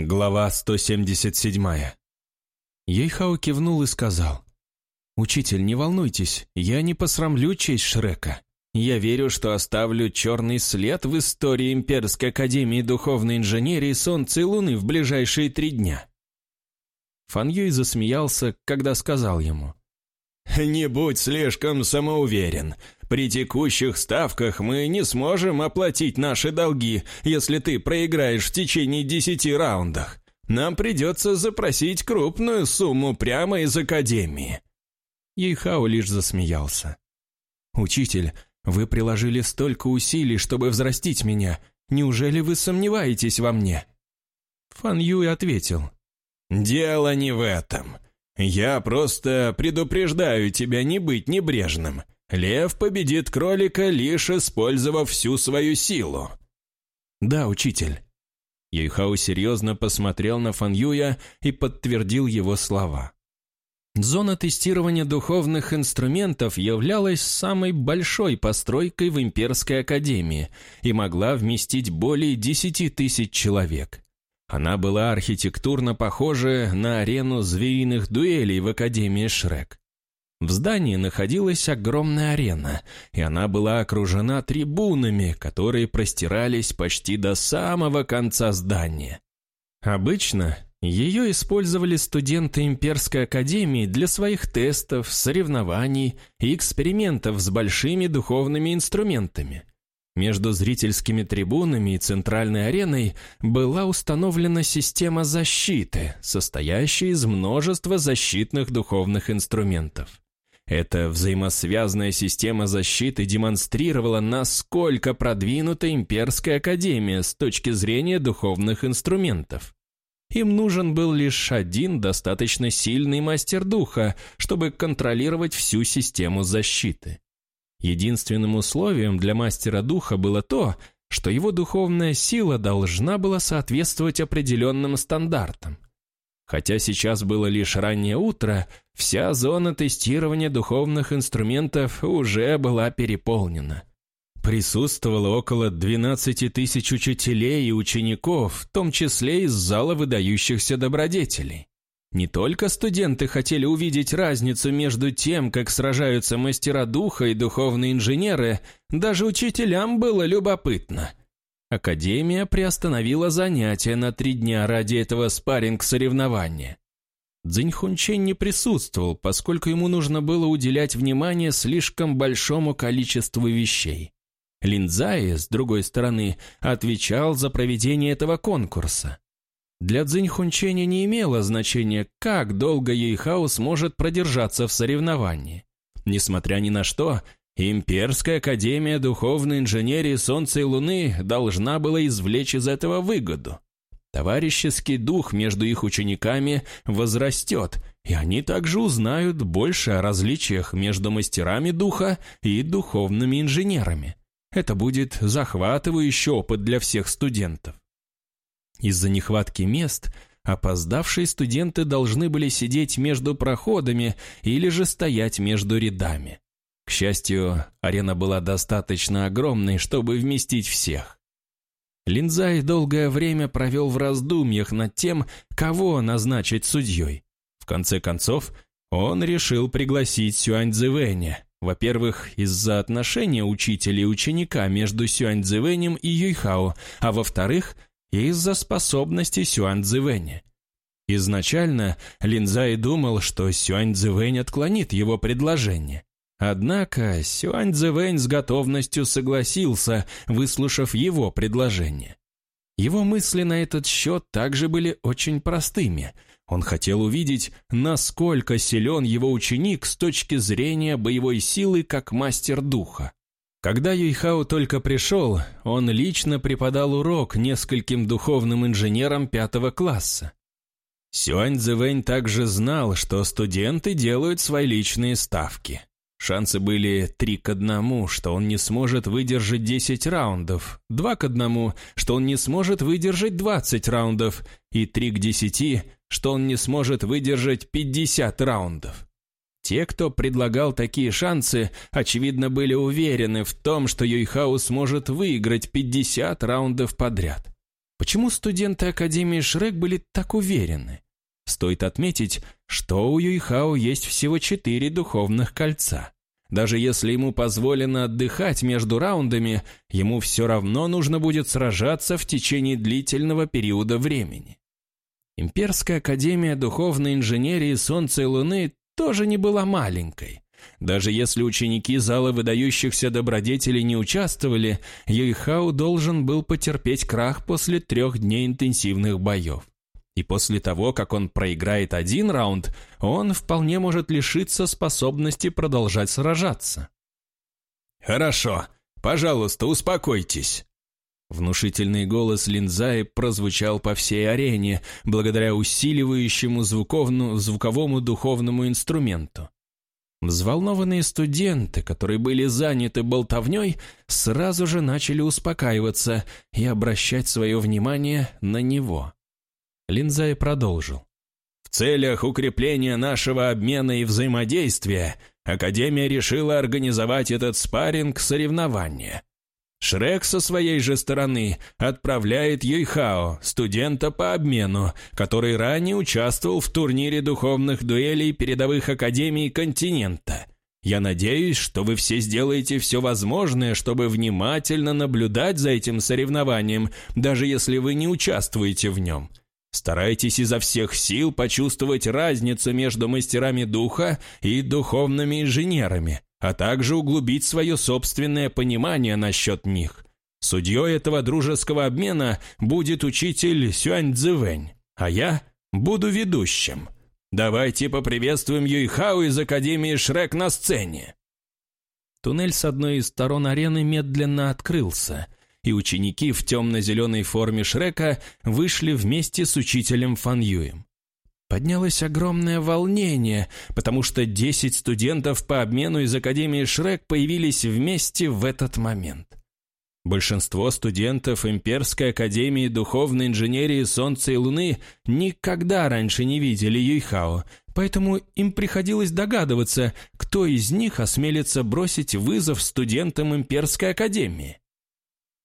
Глава 177. Ейхау кивнул и сказал. «Учитель, не волнуйтесь, я не посрамлю честь Шрека. Я верю, что оставлю черный след в истории Имперской Академии Духовной Инженерии Солнца и Луны в ближайшие три дня». Фан Юй засмеялся, когда сказал ему. «Не будь слишком самоуверен. При текущих ставках мы не сможем оплатить наши долги, если ты проиграешь в течение десяти раундов. Нам придется запросить крупную сумму прямо из Академии». Ейхао лишь засмеялся. «Учитель, вы приложили столько усилий, чтобы взрастить меня. Неужели вы сомневаетесь во мне?» Фан Юй ответил. «Дело не в этом. Я просто предупреждаю тебя не быть небрежным. Лев победит кролика, лишь использовав всю свою силу. Да, учитель. Юйхау серьезно посмотрел на Фан Юя и подтвердил его слова. Зона тестирования духовных инструментов являлась самой большой постройкой в Имперской Академии и могла вместить более десяти тысяч человек. Она была архитектурно похожа на арену звериных дуэлей в Академии Шрек. В здании находилась огромная арена, и она была окружена трибунами, которые простирались почти до самого конца здания. Обычно ее использовали студенты Имперской Академии для своих тестов, соревнований и экспериментов с большими духовными инструментами. Между зрительскими трибунами и центральной ареной была установлена система защиты, состоящая из множества защитных духовных инструментов. Эта взаимосвязанная система защиты демонстрировала, насколько продвинута имперская академия с точки зрения духовных инструментов. Им нужен был лишь один достаточно сильный мастер духа, чтобы контролировать всю систему защиты. Единственным условием для мастера духа было то, что его духовная сила должна была соответствовать определенным стандартам. Хотя сейчас было лишь раннее утро, вся зона тестирования духовных инструментов уже была переполнена. Присутствовало около 12 тысяч учителей и учеников, в том числе из зала выдающихся добродетелей. Не только студенты хотели увидеть разницу между тем, как сражаются мастера духа и духовные инженеры, даже учителям было любопытно – Академия приостановила занятия на три дня ради этого спарринг-соревнования. Цзиньхунчень не присутствовал, поскольку ему нужно было уделять внимание слишком большому количеству вещей. Линдзай, с другой стороны, отвечал за проведение этого конкурса. Для Цзиньхунченя не имело значения, как долго Ейхао сможет продержаться в соревновании. Несмотря ни на что, Имперская Академия Духовной Инженерии Солнца и Луны должна была извлечь из этого выгоду. Товарищеский дух между их учениками возрастет, и они также узнают больше о различиях между мастерами духа и духовными инженерами. Это будет захватывающий опыт для всех студентов. Из-за нехватки мест опоздавшие студенты должны были сидеть между проходами или же стоять между рядами. К счастью, арена была достаточно огромной, чтобы вместить всех. Линзай долгое время провел в раздумьях над тем, кого назначить судьей. В конце концов, он решил пригласить Сюань Цзэвэня. Во-первых, из-за отношения учителя и ученика между Сюань Цзэвэнем и Юйхао, а во-вторых, из-за способности Сюань Цзэвэня. Изначально Линзай думал, что Сюань Цзэвэнь отклонит его предложение. Однако Сюань Цзэвэнь с готовностью согласился, выслушав его предложение. Его мысли на этот счет также были очень простыми. Он хотел увидеть, насколько силен его ученик с точки зрения боевой силы как мастер духа. Когда Юйхао только пришел, он лично преподал урок нескольким духовным инженерам пятого класса. Сюань Цзэвэнь также знал, что студенты делают свои личные ставки. Шансы были три к одному, что он не сможет выдержать 10 раундов, два к одному, что он не сможет выдержать 20 раундов, и три к десяти, что он не сможет выдержать 50 раундов. Те, кто предлагал такие шансы, очевидно были уверены в том, что Юйхау сможет выиграть 50 раундов подряд. Почему студенты Академии Шрек были так уверены? Стоит отметить, что у Юйхао есть всего четыре духовных кольца. Даже если ему позволено отдыхать между раундами, ему все равно нужно будет сражаться в течение длительного периода времени. Имперская академия духовной инженерии Солнца и Луны тоже не была маленькой. Даже если ученики зала выдающихся добродетелей не участвовали, Юйхау должен был потерпеть крах после трех дней интенсивных боев. И после того, как он проиграет один раунд, он вполне может лишиться способности продолжать сражаться. «Хорошо, пожалуйста, успокойтесь». Внушительный голос Линзаи прозвучал по всей арене, благодаря усиливающему звуковому духовному инструменту. Взволнованные студенты, которые были заняты болтовней, сразу же начали успокаиваться и обращать свое внимание на него. Линзай продолжил. В целях укрепления нашего обмена и взаимодействия Академия решила организовать этот спарринг соревнования. Шрек со своей же стороны отправляет Юйхао, студента по обмену, который ранее участвовал в турнире духовных дуэлей передовых академий континента. Я надеюсь, что вы все сделаете все возможное, чтобы внимательно наблюдать за этим соревнованием, даже если вы не участвуете в нем. Старайтесь изо всех сил почувствовать разницу между мастерами духа и духовными инженерами, а также углубить свое собственное понимание насчет них. Судьей этого дружеского обмена будет учитель Сюань Цзэвэнь, а я буду ведущим. Давайте поприветствуем Юйхао из Академии Шрек на сцене. Туннель с одной из сторон арены медленно открылся – и ученики в темно-зеленой форме Шрека вышли вместе с учителем Фан Юем. Поднялось огромное волнение, потому что 10 студентов по обмену из Академии Шрек появились вместе в этот момент. Большинство студентов Имперской Академии Духовной Инженерии Солнца и Луны никогда раньше не видели Юйхао, поэтому им приходилось догадываться, кто из них осмелится бросить вызов студентам Имперской Академии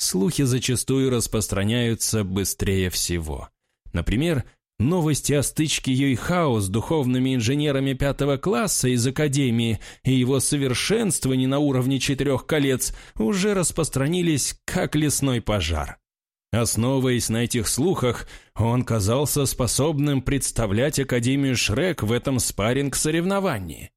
слухи зачастую распространяются быстрее всего. Например, новости о стычке Юйхао с духовными инженерами пятого класса из Академии и его совершенствовании на уровне четырех колец уже распространились как лесной пожар. Основываясь на этих слухах, он казался способным представлять Академию Шрек в этом спарринг-соревновании.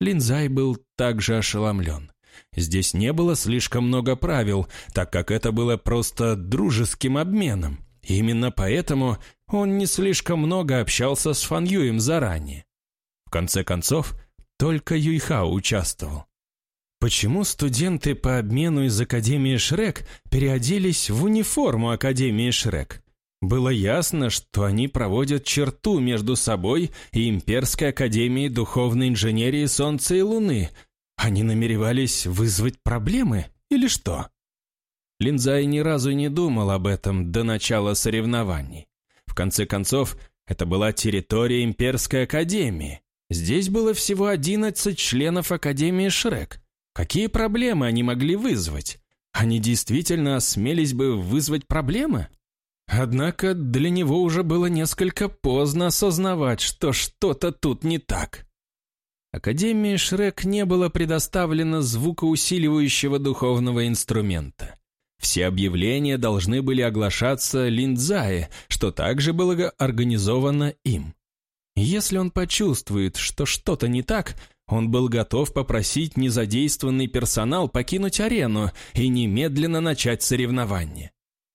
Линзай был также ошеломлен. Здесь не было слишком много правил, так как это было просто дружеским обменом. именно поэтому он не слишком много общался с Фан Юем заранее. В конце концов, только Юйхао участвовал. Почему студенты по обмену из Академии Шрек переоделись в униформу Академии Шрек? Было ясно, что они проводят черту между собой и Имперской Академией Духовной Инженерии Солнца и Луны, они намеревались вызвать проблемы или что? Линзай ни разу не думал об этом до начала соревнований. Конце концов, это была территория Имперской Академии. Здесь было всего 11 членов Академии Шрек. Какие проблемы они могли вызвать? Они действительно осмелись бы вызвать проблемы? Однако для него уже было несколько поздно осознавать, что что-то тут не так. Академии Шрек не было предоставлено звукоусиливающего духовного инструмента. Все объявления должны были оглашаться Линдзае, что также было организовано им. Если он почувствует, что что-то не так, он был готов попросить незадействованный персонал покинуть арену и немедленно начать соревнование.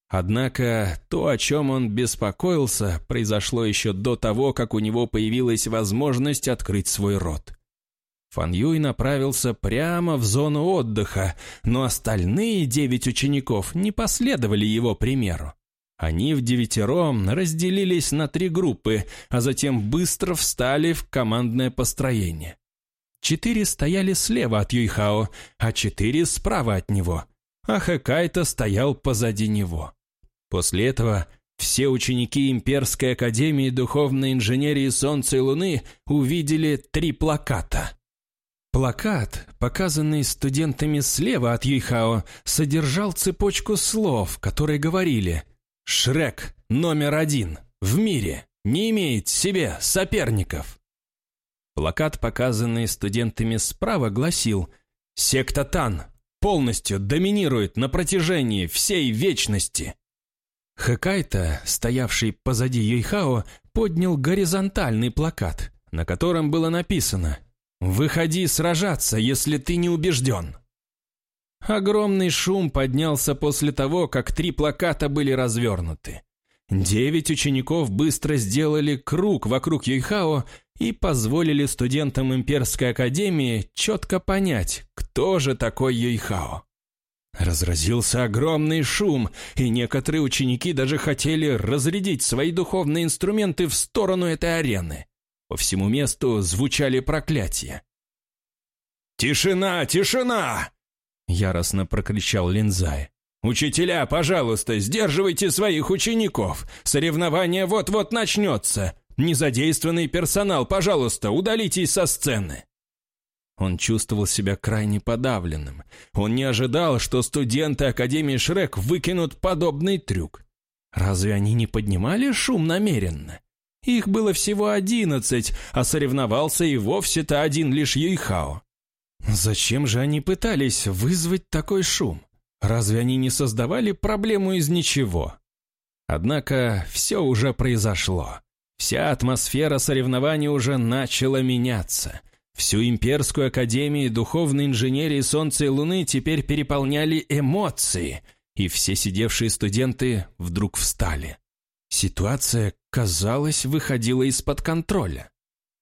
Однако то, о чем он беспокоился, произошло еще до того, как у него появилась возможность открыть свой рот. Фан Юй направился прямо в зону отдыха, но остальные девять учеников не последовали его примеру. Они в девятером разделились на три группы, а затем быстро встали в командное построение. Четыре стояли слева от Юйхао, а четыре справа от него, а Хэкайто стоял позади него. После этого все ученики Имперской Академии Духовной Инженерии Солнца и Луны увидели три плаката – Плакат, показанный студентами слева от Юйхао, содержал цепочку слов, которые говорили Шрек номер один в мире не имеет себе соперников. Плакат, показанный студентами справа, гласил «Секта Тан полностью доминирует на протяжении всей вечности». Хэкайта, стоявший позади Юйхао, поднял горизонтальный плакат, на котором было написано «Выходи сражаться, если ты не убежден». Огромный шум поднялся после того, как три плаката были развернуты. Девять учеников быстро сделали круг вокруг Юйхао и позволили студентам Имперской Академии четко понять, кто же такой Юйхао. Разразился огромный шум, и некоторые ученики даже хотели разрядить свои духовные инструменты в сторону этой арены. По всему месту звучали проклятия. «Тишина! Тишина!» Яростно прокричал Линзай. «Учителя, пожалуйста, сдерживайте своих учеников! Соревнование вот-вот начнется! Незадействованный персонал, пожалуйста, удалитесь со сцены!» Он чувствовал себя крайне подавленным. Он не ожидал, что студенты Академии Шрек выкинут подобный трюк. Разве они не поднимали шум намеренно? Их было всего одиннадцать, а соревновался и вовсе-то один лишь Юйхао. Зачем же они пытались вызвать такой шум? Разве они не создавали проблему из ничего? Однако все уже произошло. Вся атмосфера соревнований уже начала меняться. Всю имперскую академию духовной инженерии Солнца и Луны теперь переполняли эмоции, и все сидевшие студенты вдруг встали. Ситуация, казалось, выходила из-под контроля.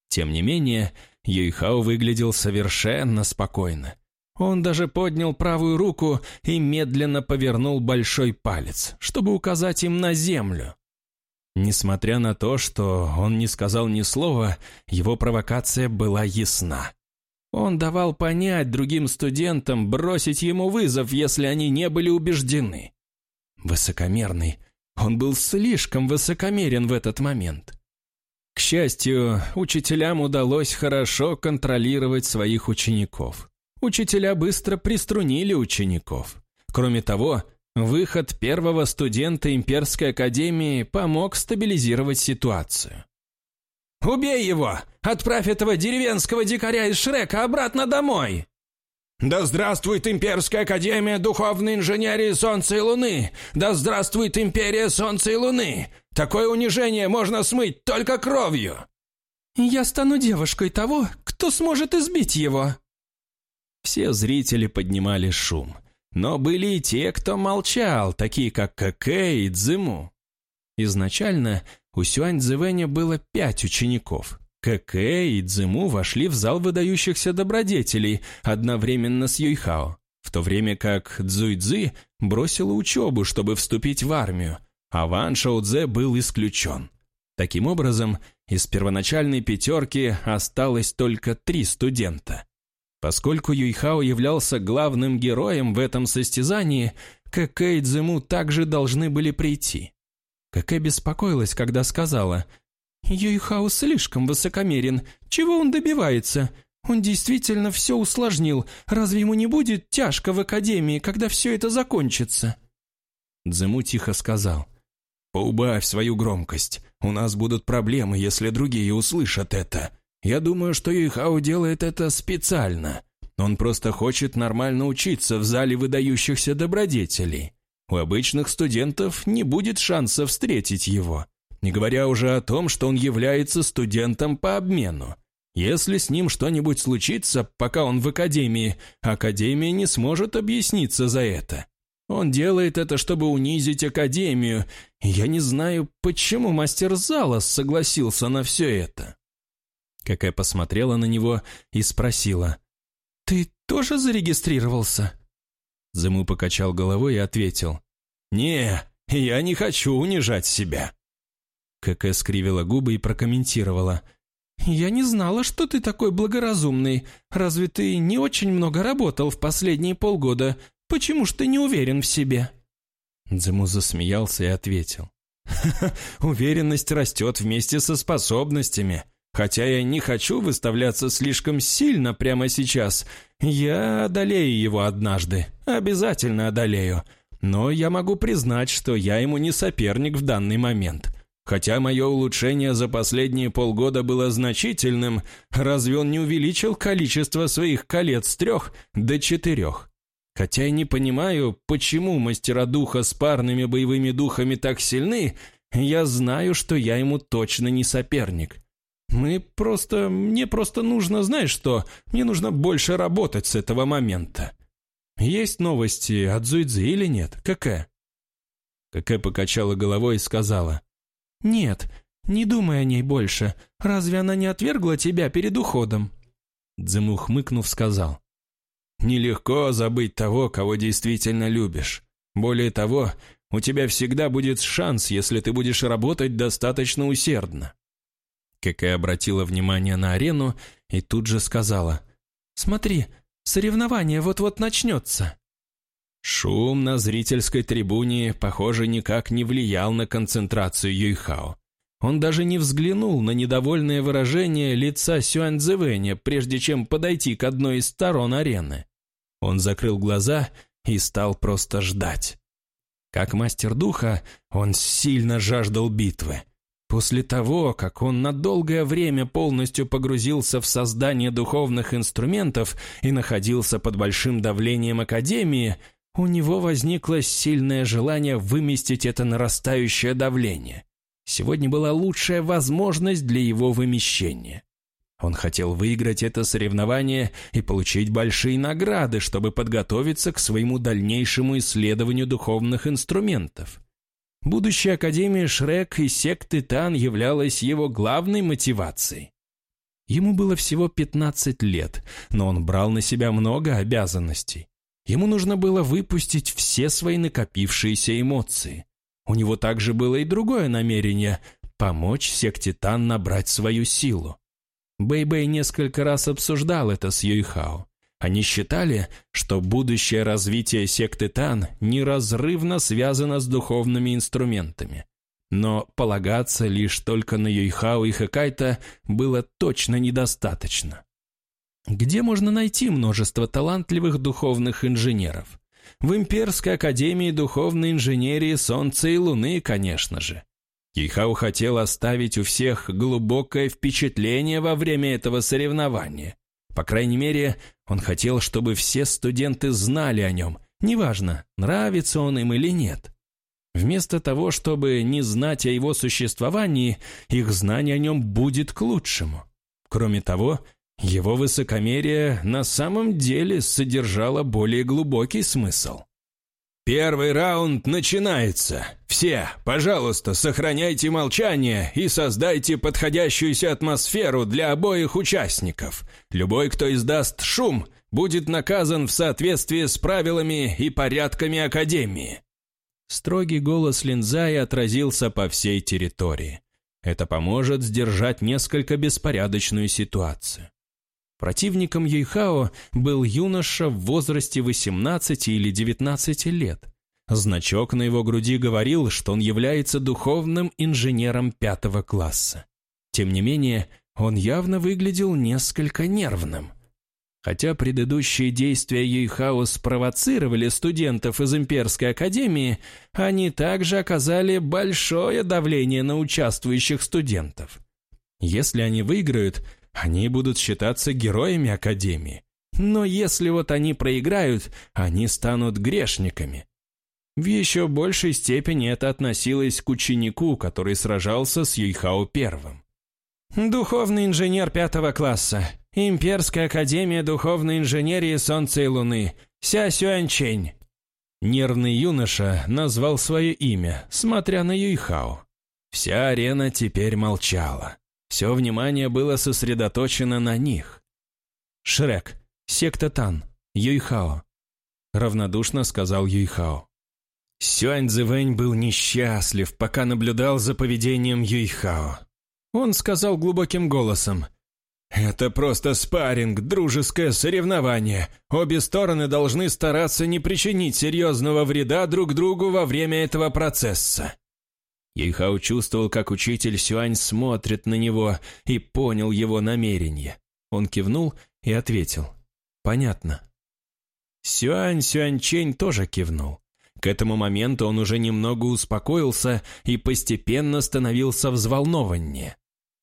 Тем не менее, Юйхао выглядел совершенно спокойно. Он даже поднял правую руку и медленно повернул большой палец, чтобы указать им на землю. Несмотря на то, что он не сказал ни слова, его провокация была ясна. Он давал понять другим студентам бросить ему вызов, если они не были убеждены. Высокомерный. Он был слишком высокомерен в этот момент. К счастью, учителям удалось хорошо контролировать своих учеников. Учителя быстро приструнили учеников. Кроме того, выход первого студента Имперской Академии помог стабилизировать ситуацию. «Убей его! Отправь этого деревенского дикаря из Шрека обратно домой!» «Да здравствует Имперская Академия Духовной Инженерии Солнца и Луны! Да здравствует Империя Солнца и Луны! Такое унижение можно смыть только кровью!» «Я стану девушкой того, кто сможет избить его!» Все зрители поднимали шум. Но были и те, кто молчал, такие как Какэ и Цзыму. Изначально у Сюань Цзэвэня было пять учеников. Кэкэ и Цзыму вошли в зал выдающихся добродетелей одновременно с Юйхао, в то время как Цзуйцзы бросила учебу, чтобы вступить в армию, а Ван Шоудзе был исключен. Таким образом, из первоначальной пятерки осталось только три студента. Поскольку Юйхао являлся главным героем в этом состязании, Кэкэ и Цзыму также должны были прийти. Кэкэ беспокоилась, когда сказала – Юйхао слишком высокомерен. Чего он добивается? Он действительно все усложнил. Разве ему не будет тяжко в академии, когда все это закончится?» Дзему тихо сказал. «Поубавь свою громкость. У нас будут проблемы, если другие услышат это. Я думаю, что Юйхао делает это специально. Он просто хочет нормально учиться в зале выдающихся добродетелей. У обычных студентов не будет шанса встретить его не говоря уже о том, что он является студентом по обмену. Если с ним что-нибудь случится, пока он в академии, академия не сможет объясниться за это. Он делает это, чтобы унизить академию, я не знаю, почему мастер зала согласился на все это. Какая посмотрела на него и спросила, «Ты тоже зарегистрировался?» Зыму покачал головой и ответил, «Не, я не хочу унижать себя». КК скривила губы и прокомментировала. «Я не знала, что ты такой благоразумный. Разве ты не очень много работал в последние полгода? Почему ж ты не уверен в себе?» Дзему засмеялся и ответил. «Ха -ха, уверенность растет вместе со способностями. Хотя я не хочу выставляться слишком сильно прямо сейчас. Я одолею его однажды. Обязательно одолею. но я могу признать, что я ему не соперник в данный момент. Хотя мое улучшение за последние полгода было значительным, разве он не увеличил количество своих колец с трех до четырех? Хотя я не понимаю, почему мастера духа с парными боевыми духами так сильны, я знаю, что я ему точно не соперник. Мы просто... Мне просто нужно, знаешь что, мне нужно больше работать с этого момента. Есть новости от Зуйцзы или нет? Какая? Какая покачала головой и сказала. «Нет, не думай о ней больше. Разве она не отвергла тебя перед уходом?» Дзему хмыкнув, сказал. «Нелегко забыть того, кого действительно любишь. Более того, у тебя всегда будет шанс, если ты будешь работать достаточно усердно». Кэкэ обратила внимание на арену и тут же сказала. «Смотри, соревнование вот-вот начнется». Шум на зрительской трибуне, похоже, никак не влиял на концентрацию Юйхао. Он даже не взглянул на недовольное выражение лица Сюаньцзэвэня, прежде чем подойти к одной из сторон арены. Он закрыл глаза и стал просто ждать. Как мастер духа, он сильно жаждал битвы. После того, как он на долгое время полностью погрузился в создание духовных инструментов и находился под большим давлением Академии, у него возникло сильное желание выместить это нарастающее давление. Сегодня была лучшая возможность для его вымещения. Он хотел выиграть это соревнование и получить большие награды, чтобы подготовиться к своему дальнейшему исследованию духовных инструментов. Будущая Академия Шрек и секты Тан являлась его главной мотивацией. Ему было всего 15 лет, но он брал на себя много обязанностей. Ему нужно было выпустить все свои накопившиеся эмоции. У него также было и другое намерение – помочь секте Тан набрать свою силу. Бэй-Бэй несколько раз обсуждал это с Юйхао. Они считали, что будущее развитие секты Тан неразрывно связано с духовными инструментами. Но полагаться лишь только на Юйхао и Хэкайта было точно недостаточно. Где можно найти множество талантливых духовных инженеров? В Имперской академии духовной инженерии Солнца и Луны, конечно же. Кихау хотел оставить у всех глубокое впечатление во время этого соревнования. По крайней мере, он хотел, чтобы все студенты знали о нем, неважно, нравится он им или нет. Вместо того, чтобы не знать о его существовании, их знание о нем будет к лучшему. Кроме того, его высокомерие на самом деле содержало более глубокий смысл. «Первый раунд начинается. Все, пожалуйста, сохраняйте молчание и создайте подходящуюся атмосферу для обоих участников. Любой, кто издаст шум, будет наказан в соответствии с правилами и порядками Академии». Строгий голос Линзая отразился по всей территории. Это поможет сдержать несколько беспорядочную ситуацию. Противником Юйхао был юноша в возрасте 18 или 19 лет. Значок на его груди говорил, что он является духовным инженером пятого класса. Тем не менее, он явно выглядел несколько нервным. Хотя предыдущие действия Юйхао спровоцировали студентов из Имперской Академии, они также оказали большое давление на участвующих студентов. Если они выиграют – они будут считаться героями Академии. Но если вот они проиграют, они станут грешниками. В еще большей степени это относилось к ученику, который сражался с Юйхао Первым. «Духовный инженер пятого класса. Имперская академия духовной инженерии Солнца и Луны. Ся Сюаньчень». Нервный юноша назвал свое имя, смотря на Юйхао. Вся арена теперь молчала. Все внимание было сосредоточено на них. «Шрек, секта Тан, Юйхао», — равнодушно сказал Юйхао. Сюань Цзэвэнь был несчастлив, пока наблюдал за поведением Юйхао. Он сказал глубоким голосом, «Это просто спарринг, дружеское соревнование. Обе стороны должны стараться не причинить серьезного вреда друг другу во время этого процесса». Ейхау чувствовал, как учитель Сюань смотрит на него и понял его намерение. Он кивнул и ответил. «Понятно». Сюань Сюаньчень тоже кивнул. К этому моменту он уже немного успокоился и постепенно становился взволнованнее.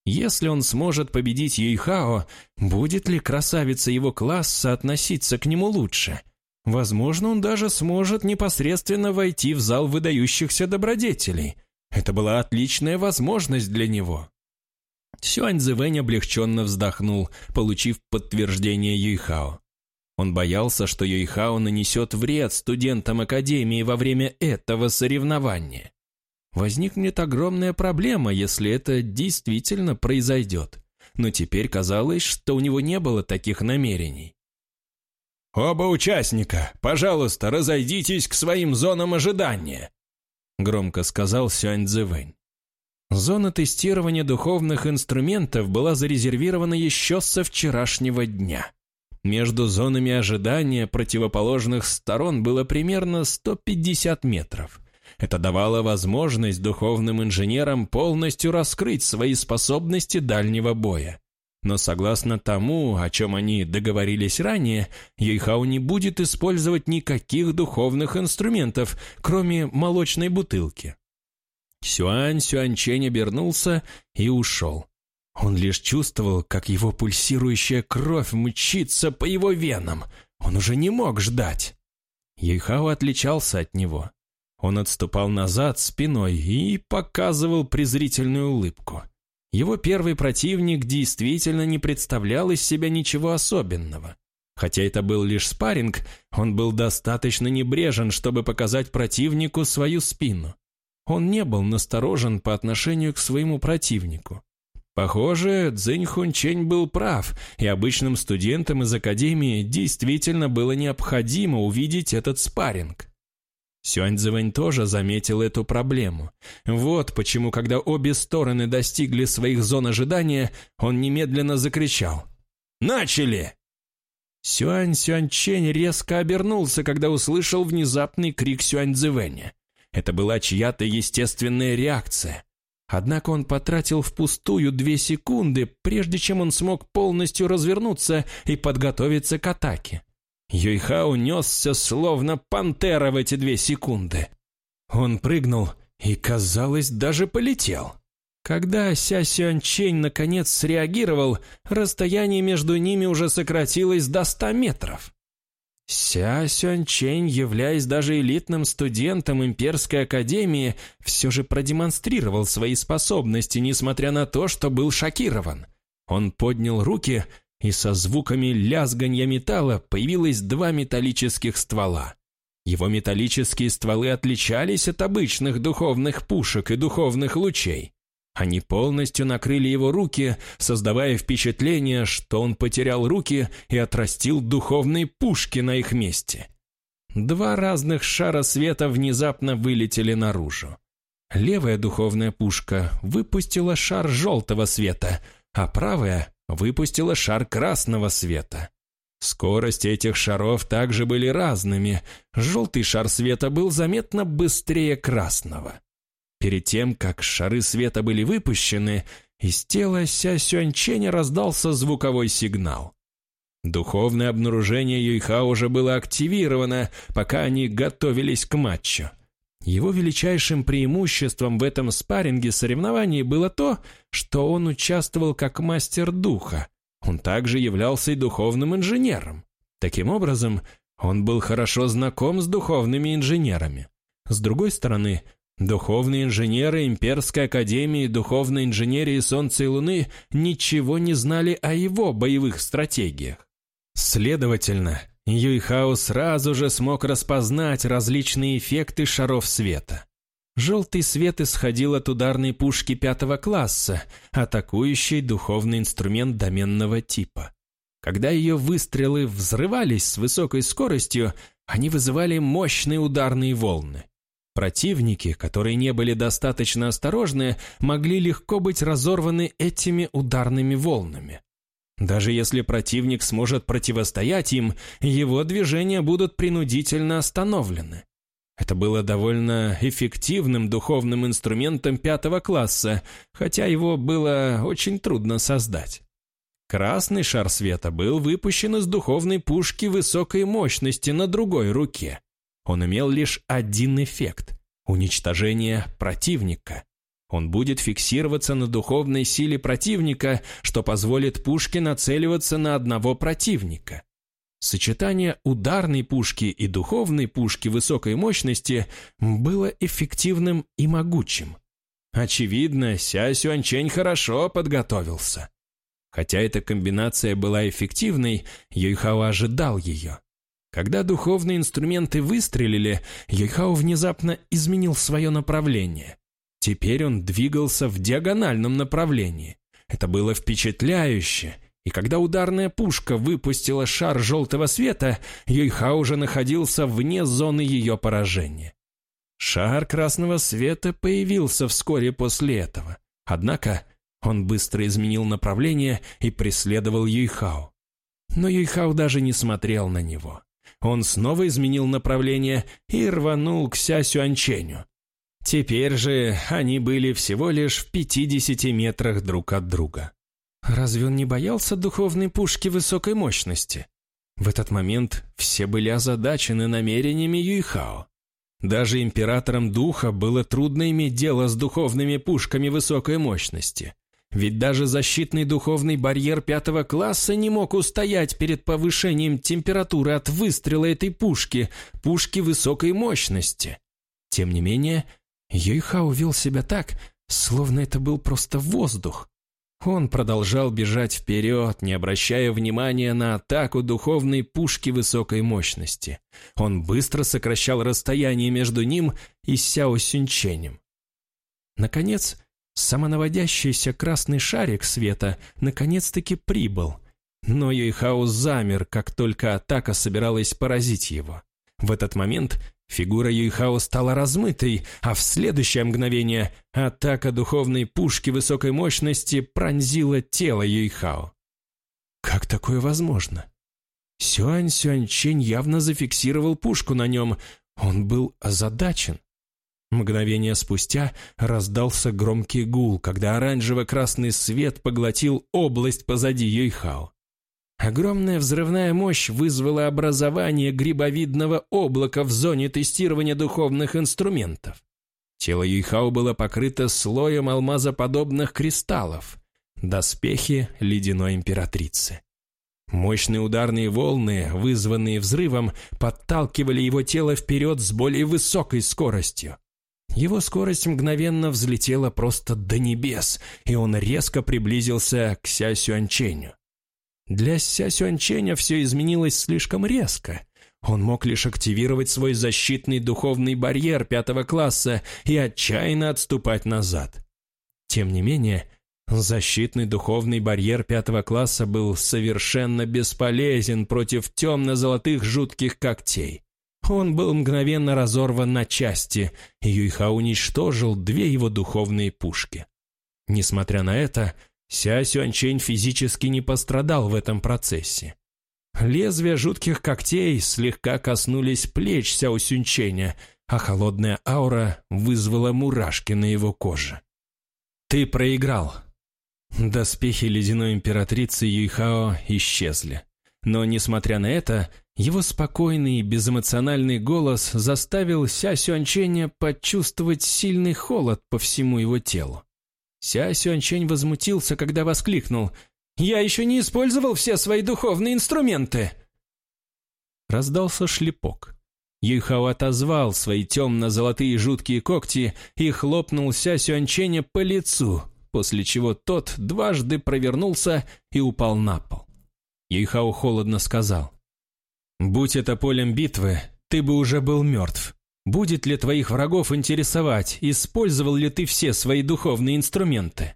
Если он сможет победить Юйхао, будет ли красавица его класса относиться к нему лучше? Возможно, он даже сможет непосредственно войти в зал выдающихся добродетелей. Это была отличная возможность для него. Сюань Цзэвэнь облегченно вздохнул, получив подтверждение Юйхао. Он боялся, что Юйхао нанесет вред студентам Академии во время этого соревнования возникнет огромная проблема, если это действительно произойдет. Но теперь казалось, что у него не было таких намерений. «Оба участника, пожалуйста, разойдитесь к своим зонам ожидания», громко сказал Сюань Цзэвэнь. Зона тестирования духовных инструментов была зарезервирована еще со вчерашнего дня. Между зонами ожидания противоположных сторон было примерно 150 метров – это давало возможность духовным инженерам полностью раскрыть свои способности дальнего боя. Но согласно тому, о чем они договорились ранее, Юйхао не будет использовать никаких духовных инструментов, кроме молочной бутылки. Сюань Сюаньчень обернулся и ушел. Он лишь чувствовал, как его пульсирующая кровь мчится по его венам. Он уже не мог ждать. Юйхао отличался от него. Он отступал назад спиной и показывал презрительную улыбку. Его первый противник действительно не представлял из себя ничего особенного. Хотя это был лишь спарринг, он был достаточно небрежен, чтобы показать противнику свою спину. Он не был насторожен по отношению к своему противнику. Похоже, Цзинь Хунчень был прав, и обычным студентам из Академии действительно было необходимо увидеть этот спарринг. Сюаньцзэвэнь тоже заметил эту проблему. Вот почему, когда обе стороны достигли своих зон ожидания, он немедленно закричал «Начали!». Сюань Сюаньчень резко обернулся, когда услышал внезапный крик Сюаньцзэвэня. Это была чья-то естественная реакция. Однако он потратил впустую две секунды, прежде чем он смог полностью развернуться и подготовиться к атаке. Юйхао несся словно пантера в эти две секунды. Он прыгнул и, казалось, даже полетел. Когда Ся Сюаньчень наконец среагировал, расстояние между ними уже сократилось до ста метров. Ся Сюаньчень, являясь даже элитным студентом Имперской Академии, все же продемонстрировал свои способности, несмотря на то, что был шокирован. Он поднял руки и со звуками лязганья металла появилось два металлических ствола. Его металлические стволы отличались от обычных духовных пушек и духовных лучей. Они полностью накрыли его руки, создавая впечатление, что он потерял руки и отрастил духовные пушки на их месте. Два разных шара света внезапно вылетели наружу. Левая духовная пушка выпустила шар желтого света, а правая выпустила шар красного света. Скорости этих шаров также были разными. Желтый шар света был заметно быстрее красного. Перед тем, как шары света были выпущены, из тела Ся Сюаньченя раздался звуковой сигнал. Духовное обнаружение Юйха уже было активировано, пока они готовились к матчу. Его величайшим преимуществом в этом спарринге соревнований было то, что он участвовал как мастер духа. Он также являлся и духовным инженером. Таким образом, он был хорошо знаком с духовными инженерами. С другой стороны, духовные инженеры Имперской Академии Духовной Инженерии Солнца и Луны ничего не знали о его боевых стратегиях. Следовательно, Юйхао сразу же смог распознать различные эффекты шаров света. Желтый свет исходил от ударной пушки пятого класса, атакующей духовный инструмент доменного типа. Когда ее выстрелы взрывались с высокой скоростью, они вызывали мощные ударные волны. Противники, которые не были достаточно осторожны, могли легко быть разорваны этими ударными волнами. Даже если противник сможет противостоять им, его движения будут принудительно остановлены. Это было довольно эффективным духовным инструментом пятого класса, хотя его было очень трудно создать. Красный шар света был выпущен из духовной пушки высокой мощности на другой руке. Он имел лишь один эффект – уничтожение противника. Он будет фиксироваться на духовной силе противника, что позволит пушке нацеливаться на одного противника. Сочетание ударной пушки и духовной пушки высокой мощности было эффективным и могучим. Очевидно, Ся Сюанчень хорошо подготовился. Хотя эта комбинация была эффективной, Юйхао ожидал ее. Когда духовные инструменты выстрелили, Юйхао внезапно изменил свое направление. Теперь он двигался в диагональном направлении. Это было впечатляюще – и когда ударная пушка выпустила шар желтого света, Юйха уже находился вне зоны ее поражения. Шар красного света появился вскоре после этого. Однако он быстро изменил направление и преследовал Юйхао. Но Юйхао даже не смотрел на него. Он снова изменил направление и рванул к Ся Сюанченю. Теперь же они были всего лишь в 50 метрах друг от друга. Разве он не боялся духовной пушки высокой мощности? В этот момент все были озадачены намерениями Юйхао. Даже императорам духа было трудно иметь дело с духовными пушками высокой мощности. Ведь даже защитный духовный барьер пятого класса не мог устоять перед повышением температуры от выстрела этой пушки, пушки высокой мощности. Тем не менее, Юйхао вел себя так, словно это был просто воздух. Он продолжал бежать вперед, не обращая внимания на атаку духовной пушки высокой мощности. Он быстро сокращал расстояние между ним и Сяо Сюнченем. Наконец, самонаводящийся красный шарик света наконец-таки прибыл, но Юйхао замер, как только атака собиралась поразить его. В этот момент Фигура Юйхао стала размытой, а в следующее мгновение атака духовной пушки высокой мощности пронзила тело Юйхао. Как такое возможно? Сюань Сюаньчень явно зафиксировал пушку на нем. Он был озадачен. Мгновение спустя раздался громкий гул, когда оранжево-красный свет поглотил область позади Юйхао. Огромная взрывная мощь вызвала образование грибовидного облака в зоне тестирования духовных инструментов. Тело Юйхао было покрыто слоем алмазоподобных кристаллов, доспехи ледяной императрицы. Мощные ударные волны, вызванные взрывом, подталкивали его тело вперед с более высокой скоростью. Его скорость мгновенно взлетела просто до небес, и он резко приблизился к Ся Сюанченю. Для Ся Сюанченя все изменилось слишком резко. Он мог лишь активировать свой защитный духовный барьер пятого класса и отчаянно отступать назад. Тем не менее, защитный духовный барьер пятого класса был совершенно бесполезен против темно-золотых жутких когтей. Он был мгновенно разорван на части, и Юйха уничтожил две его духовные пушки. Несмотря на это, Ся Сюанчень физически не пострадал в этом процессе. Лезвия жутких когтей слегка коснулись плеч Сяо Сюнченя, а холодная аура вызвала мурашки на его коже. «Ты проиграл!» Доспехи ледяной императрицы Юйхао исчезли. Но, несмотря на это, его спокойный и безэмоциональный голос заставил Ся Сюанченя почувствовать сильный холод по всему его телу. Ся Сюаньчень возмутился, когда воскликнул. «Я еще не использовал все свои духовные инструменты!» Раздался шлепок. Юйхао отозвал свои темно-золотые жуткие когти и хлопнул Ся Сюаньченя по лицу, после чего тот дважды провернулся и упал на пол. Юйхао холодно сказал. «Будь это полем битвы, ты бы уже был мертв. Будет ли твоих врагов интересовать, использовал ли ты все свои духовные инструменты?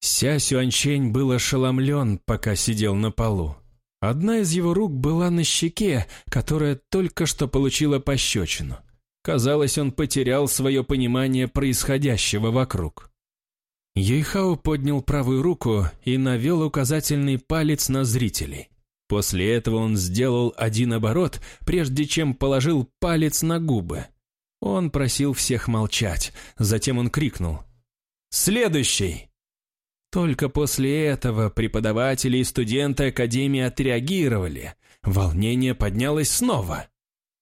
Ся Сюаньчень был ошеломлен, пока сидел на полу. Одна из его рук была на щеке, которая только что получила пощечину. Казалось, он потерял свое понимание происходящего вокруг. Юйхао поднял правую руку и навел указательный палец на зрителей. После этого он сделал один оборот, прежде чем положил палец на губы. Он просил всех молчать, затем он крикнул «Следующий!». Только после этого преподаватели и студенты Академии отреагировали. Волнение поднялось снова.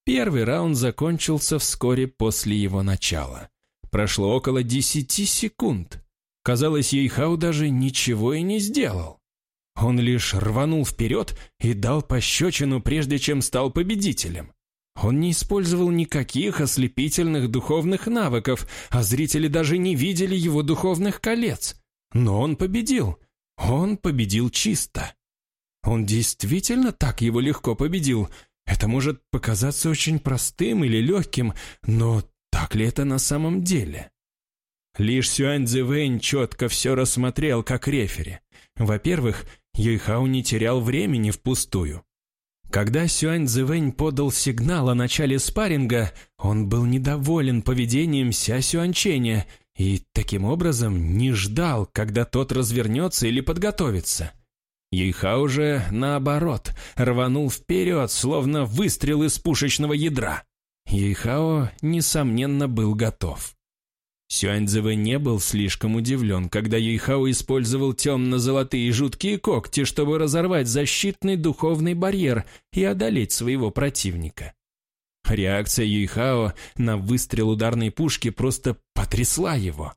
Первый раунд закончился вскоре после его начала. Прошло около десяти секунд. Казалось, Ейхау даже ничего и не сделал. Он лишь рванул вперед и дал пощечину, прежде чем стал победителем. Он не использовал никаких ослепительных духовных навыков, а зрители даже не видели его духовных колец. Но он победил. Он победил чисто. Он действительно так его легко победил. Это может показаться очень простым или легким, но так ли это на самом деле? Лишь Сюань Цзэвэнь четко все рассмотрел как рефери. Во-первых, Юйхао не терял времени впустую. Когда Сюань Цзэвэнь подал сигнал о начале спарринга, он был недоволен поведением Ся Сюанченя и таким образом не ждал, когда тот развернется или подготовится. Юйхао уже, наоборот, рванул вперед, словно выстрел из пушечного ядра. Юйхао, несомненно, был готов. Сюаньцзэвэ не был слишком удивлен, когда Юйхао использовал темно-золотые жуткие когти, чтобы разорвать защитный духовный барьер и одолеть своего противника. Реакция Юйхао на выстрел ударной пушки просто потрясла его.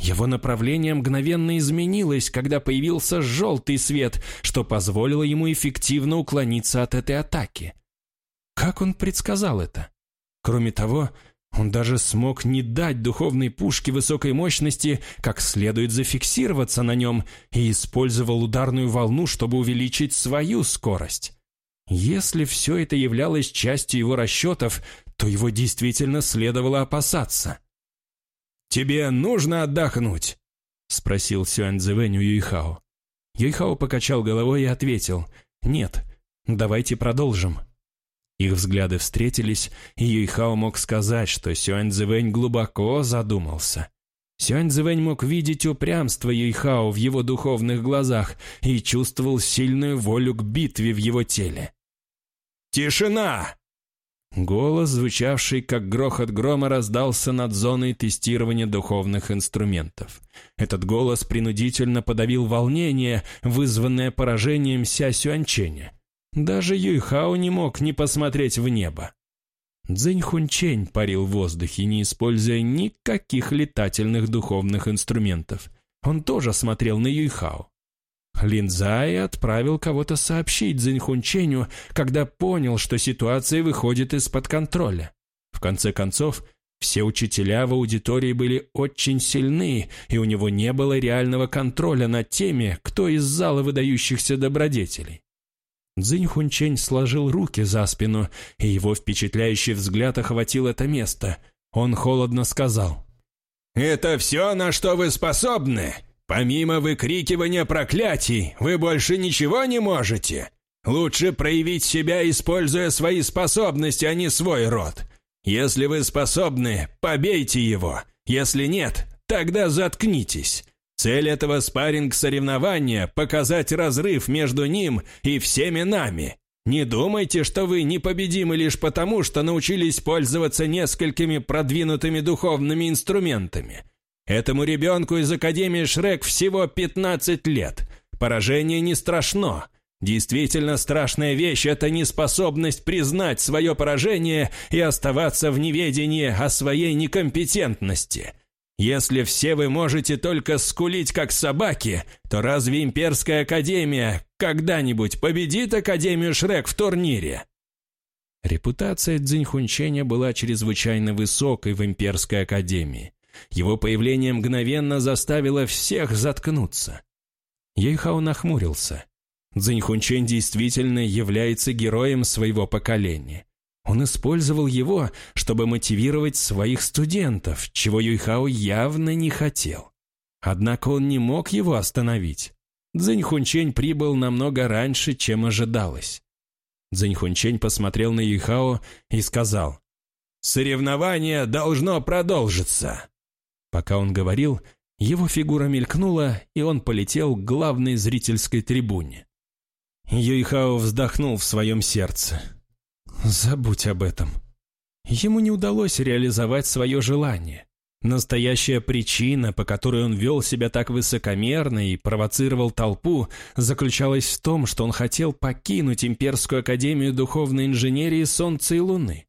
Его направление мгновенно изменилось, когда появился желтый свет, что позволило ему эффективно уклониться от этой атаки. Как он предсказал это? Кроме того, он даже смог не дать духовной пушке высокой мощности как следует зафиксироваться на нем и использовал ударную волну, чтобы увеличить свою скорость. Если все это являлось частью его расчетов, то его действительно следовало опасаться. «Тебе нужно отдохнуть?» — спросил Сюань Цзэвэнь у Юйхао. Юйхао покачал головой и ответил, «Нет, давайте продолжим». Их взгляды встретились, и Юйхао мог сказать, что Сюань Цзэвэнь глубоко задумался. Сюань Цзэвэнь мог видеть упрямство Юйхао в его духовных глазах и чувствовал сильную волю к битве в его теле. «Тишина!» Голос, звучавший как грохот грома, раздался над зоной тестирования духовных инструментов. Этот голос принудительно подавил волнение, вызванное поражением Ся Сюанченя. Даже Юйхао не мог не посмотреть в небо. Цзэнь Хунчень парил в воздухе, не используя никаких летательных духовных инструментов. Он тоже смотрел на Юйхао. Линзай отправил кого-то сообщить Цзэнь Хунченю, когда понял, что ситуация выходит из-под контроля. В конце концов, все учителя в аудитории были очень сильны, и у него не было реального контроля над теми, кто из зала выдающихся добродетелей. Цзинь Хунчень сложил руки за спину, и его впечатляющий взгляд охватил это место. Он холодно сказал. «Это все, на что вы способны? Помимо выкрикивания проклятий, вы больше ничего не можете? Лучше проявить себя, используя свои способности, а не свой род. Если вы способны, побейте его. Если нет, тогда заткнитесь. Цель этого спарринг-соревнования – показать разрыв между ним и всеми нами. Не думайте, что вы непобедимы лишь потому, что научились пользоваться несколькими продвинутыми духовными инструментами. Этому ребенку из Академии Шрек всего 15 лет. Поражение не страшно. Действительно страшная вещь – это неспособность признать свое поражение и оставаться в неведении о своей некомпетентности – если все вы можете только скулить как собаки, то разве Имперская Академия когда-нибудь победит Академию Шрек в турнире? Репутация Цзиньхунченя была чрезвычайно высокой в Имперской Академии. Его появление мгновенно заставило всех заткнуться. Ейхао нахмурился. Цзиньхунчень действительно является героем своего поколения. Он использовал его, чтобы мотивировать своих студентов, чего Юйхао явно не хотел. Однако он не мог его остановить. Цзиньхунчень прибыл намного раньше, чем ожидалось. Цзиньхунчень посмотрел на Юйхао и сказал, «Соревнование должно продолжиться». Пока он говорил, его фигура мелькнула, и он полетел к главной зрительской трибуне. Юйхао вздохнул в своем сердце. Забудь об этом. Ему не удалось реализовать свое желание. Настоящая причина, по которой он вел себя так высокомерно и провоцировал толпу, заключалась в том, что он хотел покинуть Имперскую Академию Духовной Инженерии Солнца и Луны.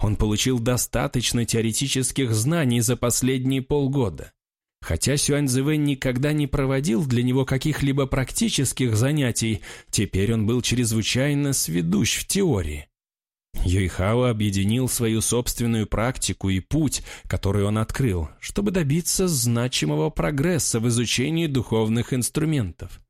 Он получил достаточно теоретических знаний за последние полгода. Хотя Сюань Цзэвэнь никогда не проводил для него каких-либо практических занятий, теперь он был чрезвычайно сведущ в теории. Юйхао объединил свою собственную практику и путь, который он открыл, чтобы добиться значимого прогресса в изучении духовных инструментов.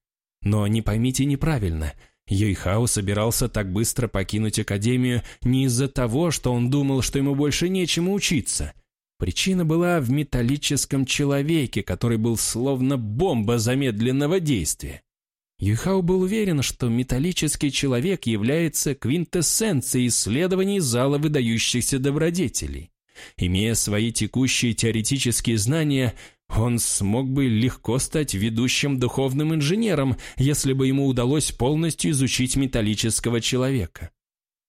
Но не поймите неправильно, Юйхао собирался так быстро покинуть Академию не из-за того, что он думал, что ему больше нечему учиться – Причина была в металлическом человеке, который был словно бомба замедленного действия. Юхау был уверен, что металлический человек является квинтэссенцией исследований зала выдающихся добродетелей. Имея свои текущие теоретические знания, он смог бы легко стать ведущим духовным инженером, если бы ему удалось полностью изучить металлического человека.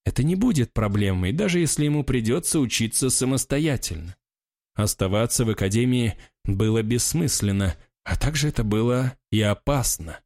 Это не будет проблемой, даже если ему придется учиться самостоятельно. Оставаться в академии было бессмысленно, а также это было и опасно.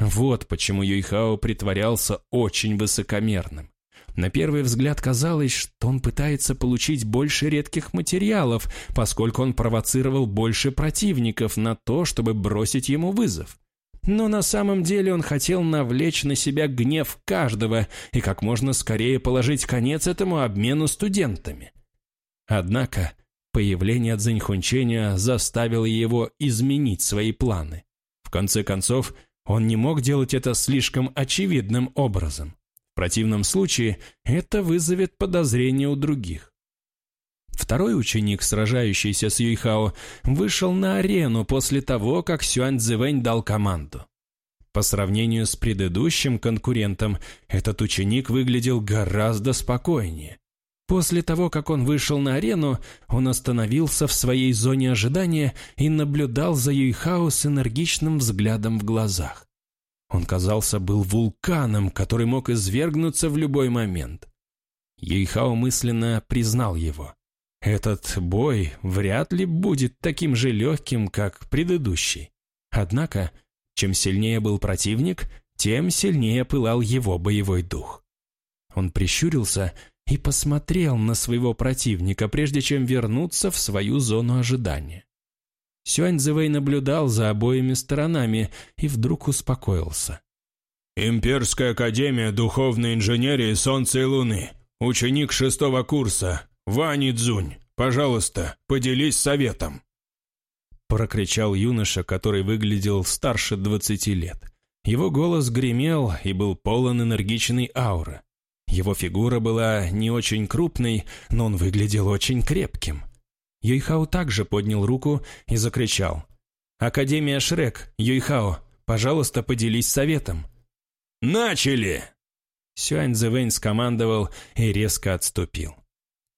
Вот почему Юйхао притворялся очень высокомерным. На первый взгляд казалось, что он пытается получить больше редких материалов, поскольку он провоцировал больше противников на то, чтобы бросить ему вызов. Но на самом деле он хотел навлечь на себя гнев каждого и как можно скорее положить конец этому обмену студентами. Однако Появление Цзиньхунченя заставило его изменить свои планы. В конце концов, он не мог делать это слишком очевидным образом. В противном случае это вызовет подозрения у других. Второй ученик, сражающийся с Юйхао, вышел на арену после того, как Сюань Цзэвэнь дал команду. По сравнению с предыдущим конкурентом, этот ученик выглядел гораздо спокойнее. После того, как он вышел на арену, он остановился в своей зоне ожидания и наблюдал за Юйхао с энергичным взглядом в глазах. Он, казался, был вулканом, который мог извергнуться в любой момент. Юйхао мысленно признал его. Этот бой вряд ли будет таким же легким, как предыдущий. Однако, чем сильнее был противник, тем сильнее пылал его боевой дух. Он прищурился и посмотрел на своего противника, прежде чем вернуться в свою зону ожидания. Сюань Цзэвэй наблюдал за обоими сторонами и вдруг успокоился. «Имперская академия духовной инженерии Солнца и Луны. Ученик шестого курса. Вани Цзунь. Пожалуйста, поделись советом». Прокричал юноша, который выглядел старше двадцати лет. Его голос гремел и был полон энергичной ауры. Его фигура была не очень крупной, но он выглядел очень крепким. Юйхао также поднял руку и закричал. «Академия Шрек, Юйхао, пожалуйста, поделись советом». «Начали!» Сюань Цзэвэнь скомандовал и резко отступил.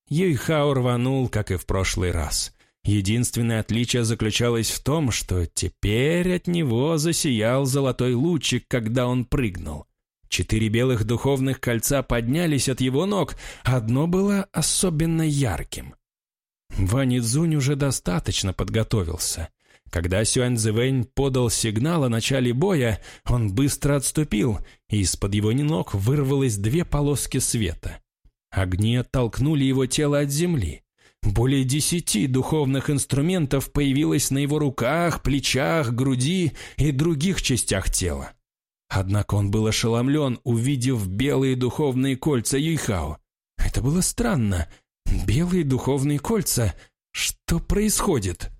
Юйхао рванул, как и в прошлый раз. Единственное отличие заключалось в том, что теперь от него засиял золотой лучик, когда он прыгнул. Четыре белых духовных кольца поднялись от его ног, одно было особенно ярким. Вань Цзунь уже достаточно подготовился. Когда Сюань Цзэвэнь подал сигнал о начале боя, он быстро отступил, и из-под его ног вырвалось две полоски света. Огни оттолкнули его тело от земли. Более десяти духовных инструментов появилось на его руках, плечах, груди и других частях тела. Однако он был ошеломлен, увидев белые духовные кольца Юйхао. Это было странно. Белые духовные кольца? Что происходит?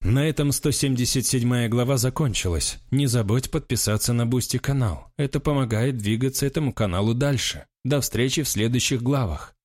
На этом 177 глава закончилась. Не забудь подписаться на Бусти канал. Это помогает двигаться этому каналу дальше. До встречи в следующих главах.